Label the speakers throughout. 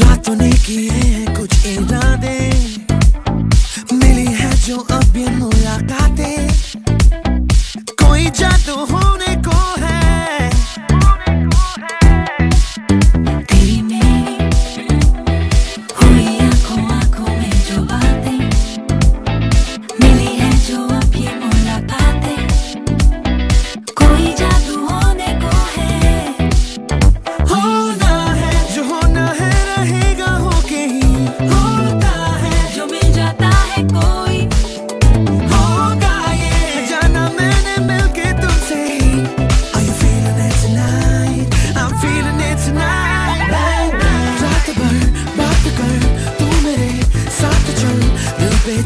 Speaker 1: रातों ने किए हैं
Speaker 2: कुछ इरादे मिली है जो अब ये मुलाकात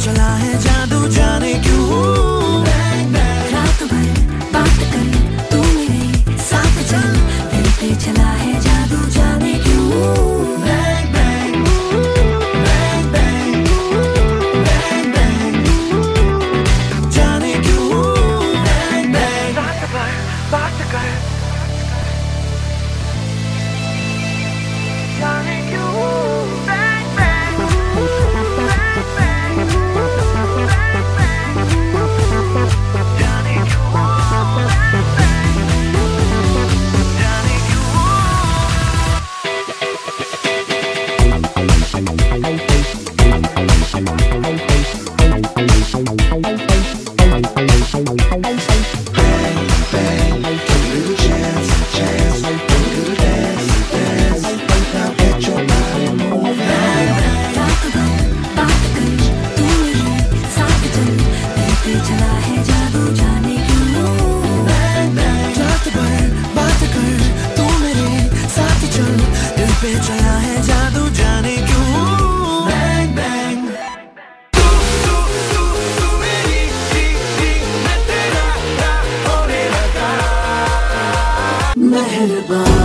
Speaker 2: July गया है
Speaker 1: जादू जाने क्यों? बैंग बैंग मेहरबान।